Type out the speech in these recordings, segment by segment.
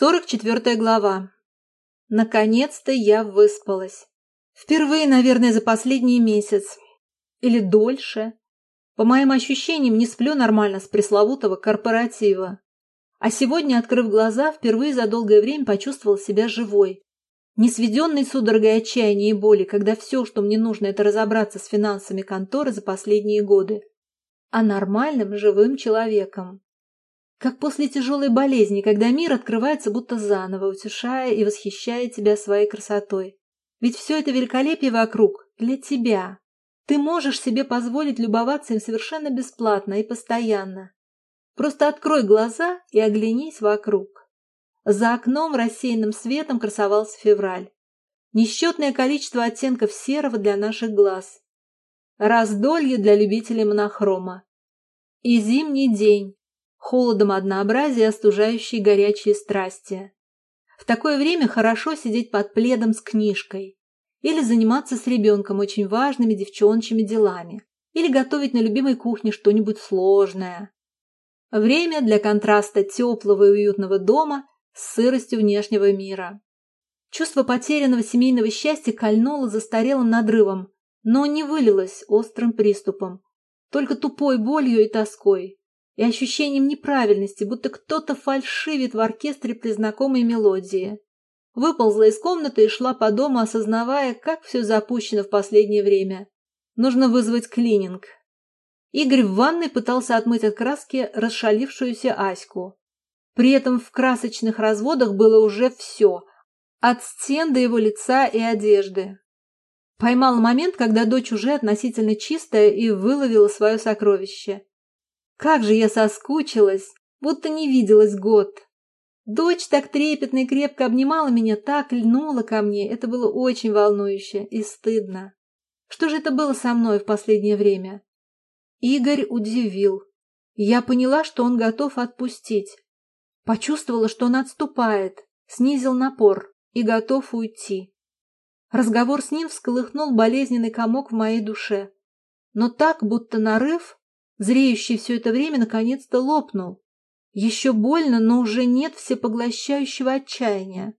44 глава. Наконец-то я выспалась. Впервые, наверное, за последний месяц. Или дольше. По моим ощущениям, не сплю нормально с пресловутого корпоратива. А сегодня, открыв глаза, впервые за долгое время почувствовала себя живой. Не сведенной судорогой отчаяния и боли, когда все, что мне нужно, это разобраться с финансами конторы за последние годы, а нормальным живым человеком. Как после тяжелой болезни, когда мир открывается будто заново, утешая и восхищая тебя своей красотой. Ведь все это великолепие вокруг для тебя. Ты можешь себе позволить любоваться им совершенно бесплатно и постоянно. Просто открой глаза и оглянись вокруг. За окном рассеянным светом красовался февраль. Несчетное количество оттенков серого для наших глаз. Раздолье для любителей монохрома. И зимний день, холодом однообразия, остужающей горячие страсти. В такое время хорошо сидеть под пледом с книжкой или заниматься с ребенком очень важными девчоночьими делами или готовить на любимой кухне что-нибудь сложное. Время для контраста теплого и уютного дома с сыростью внешнего мира. Чувство потерянного семейного счастья кольнуло застарелым надрывом, но не вылилось острым приступом, только тупой болью и тоской и ощущением неправильности, будто кто-то фальшивит в оркестре при знакомой мелодии. Выползла из комнаты и шла по дому, осознавая, как все запущено в последнее время. Нужно вызвать клининг. Игорь в ванной пытался отмыть от краски расшалившуюся Аську. При этом в красочных разводах было уже все, от стен до его лица и одежды. Поймал момент, когда дочь уже относительно чистая и выловила свое сокровище. Как же я соскучилась, будто не виделась год. Дочь так трепетно и крепко обнимала меня, так льнула ко мне. Это было очень волнующе и стыдно. Что же это было со мной в последнее время? Игорь удивил. Я поняла, что он готов отпустить. Почувствовала, что он отступает, снизил напор и готов уйти. Разговор с ним всколыхнул болезненный комок в моей душе. Но так, будто нарыв, зреющий все это время, наконец-то лопнул. Еще больно, но уже нет всепоглощающего отчаяния.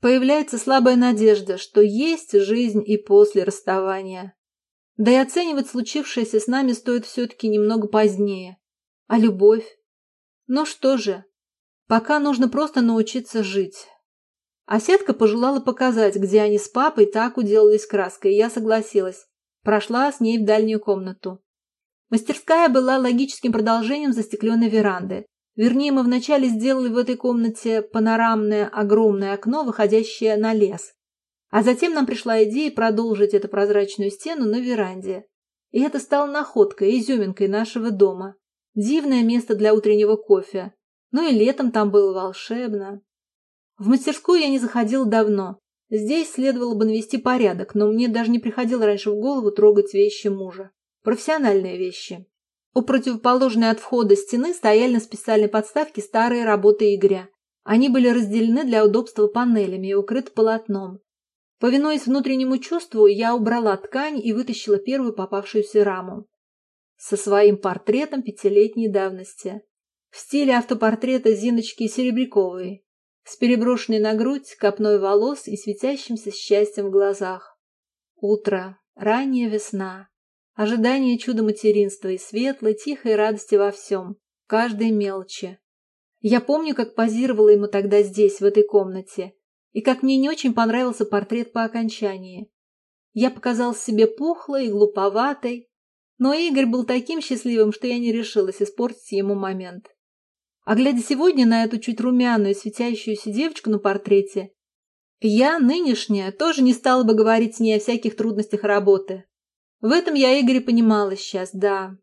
Появляется слабая надежда, что есть жизнь и после расставания. Да и оценивать случившееся с нами стоит все-таки немного позднее. А любовь? Ну что же, пока нужно просто научиться жить. Оседка пожелала показать, где они с папой так уделались краской, и я согласилась. Прошла с ней в дальнюю комнату. Мастерская была логическим продолжением застекленной веранды. Вернее, мы вначале сделали в этой комнате панорамное огромное окно, выходящее на лес. А затем нам пришла идея продолжить эту прозрачную стену на веранде. И это стало находкой, изюминкой нашего дома. Дивное место для утреннего кофе. Ну и летом там было волшебно. В мастерскую я не заходила давно. Здесь следовало бы навести порядок, но мне даже не приходило раньше в голову трогать вещи мужа. Профессиональные вещи. У противоположной от входа стены стояли на специальной подставке старые работы Игоря. Они были разделены для удобства панелями и укрыты полотном. Повинуясь внутреннему чувству, я убрала ткань и вытащила первую попавшуюся раму. Со своим портретом пятилетней давности. В стиле автопортрета Зиночки Серебряковой. С переброшенной на грудь копной волос и светящимся счастьем в глазах. Утро. Ранняя весна. Ожидание чуда материнства и светлой, тихой радости во всем, каждой мелочи. Я помню, как позировала ему тогда здесь, в этой комнате, и как мне не очень понравился портрет по окончании. Я показалась себе пухлой и глуповатой, но Игорь был таким счастливым, что я не решилась испортить ему момент. А глядя сегодня на эту чуть румяную, светящуюся девочку на портрете, я, нынешняя, тоже не стала бы говорить с ней о всяких трудностях работы. В этом я Игоря понимала сейчас, да.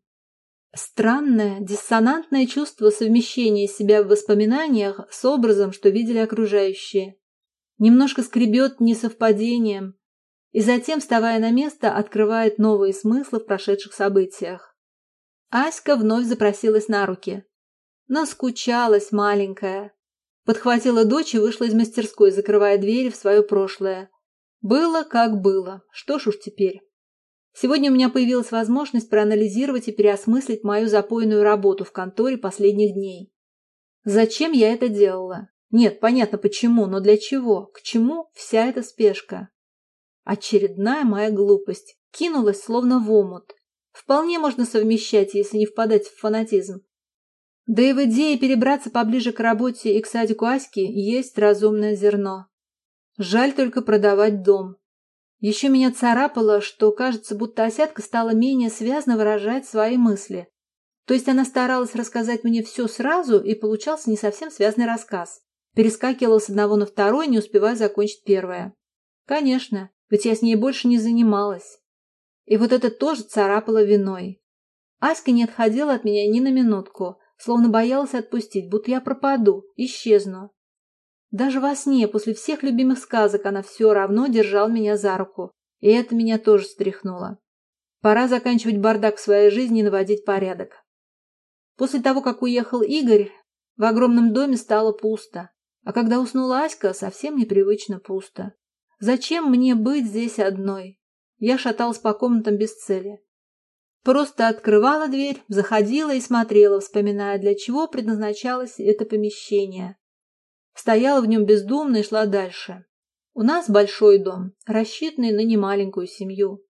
Странное, диссонантное чувство совмещения себя в воспоминаниях с образом, что видели окружающие. Немножко скребет несовпадением, и затем, вставая на место, открывает новые смыслы в прошедших событиях. Аська вновь запросилась на руки. Наскучалась маленькая. Подхватила дочь и вышла из мастерской, закрывая двери в свое прошлое. Было как было, что ж уж теперь. Сегодня у меня появилась возможность проанализировать и переосмыслить мою запойную работу в конторе последних дней. Зачем я это делала? Нет, понятно почему, но для чего? К чему вся эта спешка? Очередная моя глупость. Кинулась словно в омут. Вполне можно совмещать, если не впадать в фанатизм. Да и в идее перебраться поближе к работе и к садику Аськи есть разумное зерно. Жаль только продавать дом. Еще меня царапало, что кажется, будто Осятка стала менее связно выражать свои мысли. То есть она старалась рассказать мне все сразу, и получался не совсем связный рассказ. Перескакивала с одного на второй, не успевая закончить первое. Конечно, ведь я с ней больше не занималась. И вот это тоже царапало виной. Аська не отходила от меня ни на минутку, словно боялась отпустить, будто я пропаду, исчезну. Даже во сне, после всех любимых сказок, она все равно держала меня за руку, и это меня тоже стряхнуло. Пора заканчивать бардак в своей жизни и наводить порядок. После того, как уехал Игорь, в огромном доме стало пусто, а когда уснула Аська, совсем непривычно пусто. Зачем мне быть здесь одной? Я шаталась по комнатам без цели. Просто открывала дверь, заходила и смотрела, вспоминая, для чего предназначалось это помещение. Стояла в нем бездумно и шла дальше. У нас большой дом, рассчитанный на немаленькую семью.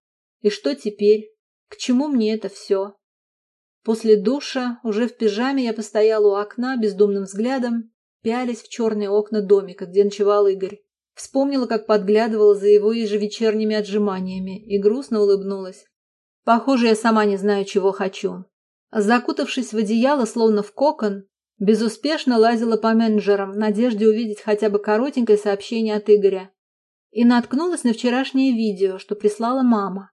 И что теперь? К чему мне это все? После душа, уже в пижаме, я постояла у окна бездумным взглядом, пялись в черные окна домика, где ночевал Игорь. Вспомнила, как подглядывала за его ежевечерними отжиманиями и грустно улыбнулась. Похоже, я сама не знаю, чего хочу. Закутавшись в одеяло, словно в кокон, безуспешно лазила по менеджерам в надежде увидеть хотя бы коротенькое сообщение от Игоря. И наткнулась на вчерашнее видео, что прислала мама.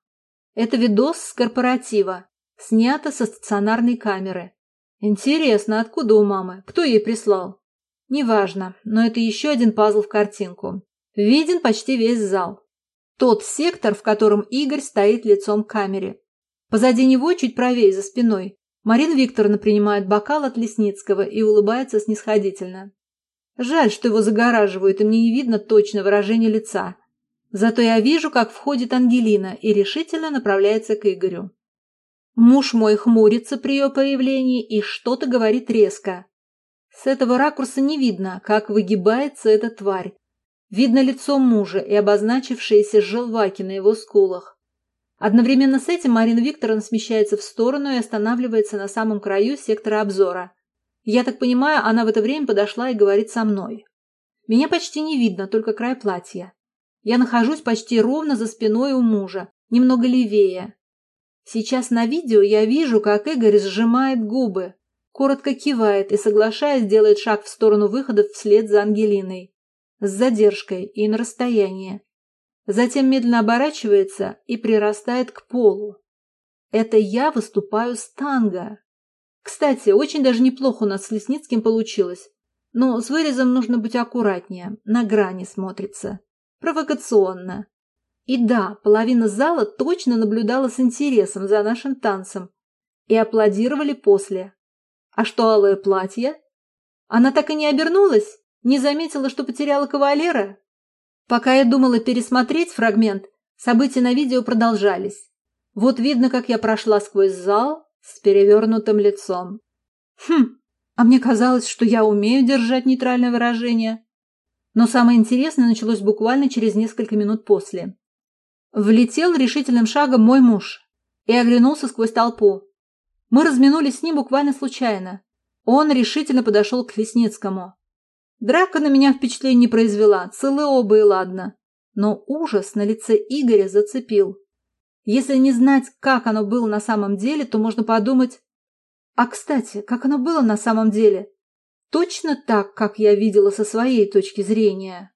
Это видос с корпоратива, снято со стационарной камеры. Интересно, откуда у мамы? Кто ей прислал? Неважно, но это еще один пазл в картинку. Виден почти весь зал. Тот сектор, в котором Игорь стоит лицом к камере. Позади него, чуть правее, за спиной, Марина Викторовна принимает бокал от Лесницкого и улыбается снисходительно. Жаль, что его загораживают, и мне не видно точно выражение лица. Зато я вижу, как входит Ангелина и решительно направляется к Игорю. Муж мой хмурится при ее появлении и что-то говорит резко. С этого ракурса не видно, как выгибается эта тварь. Видно лицо мужа и обозначившиеся желваки на его скулах. Одновременно с этим Марина Викторовна смещается в сторону и останавливается на самом краю сектора обзора. Я так понимаю, она в это время подошла и говорит со мной. Меня почти не видно, только край платья. Я нахожусь почти ровно за спиной у мужа, немного левее. Сейчас на видео я вижу, как Игорь сжимает губы, коротко кивает и, соглашаясь, делает шаг в сторону выхода вслед за Ангелиной. С задержкой и на расстоянии затем медленно оборачивается и прирастает к полу. Это я выступаю с танго. Кстати, очень даже неплохо у нас с Лесницким получилось. Но с вырезом нужно быть аккуратнее, на грани смотрится. Провокационно. И да, половина зала точно наблюдала с интересом за нашим танцем и аплодировали после. А что алое платье? Она так и не обернулась? Не заметила, что потеряла кавалера? Пока я думала пересмотреть фрагмент, события на видео продолжались. Вот видно, как я прошла сквозь зал с перевернутым лицом. Хм, а мне казалось, что я умею держать нейтральное выражение. Но самое интересное началось буквально через несколько минут после. Влетел решительным шагом мой муж и оглянулся сквозь толпу. Мы разминулись с ним буквально случайно. Он решительно подошел к Лесницкому. Драка на меня впечатление не произвела, целы оба и ладно. Но ужас на лице Игоря зацепил. Если не знать, как оно было на самом деле, то можно подумать... А, кстати, как оно было на самом деле? Точно так, как я видела со своей точки зрения.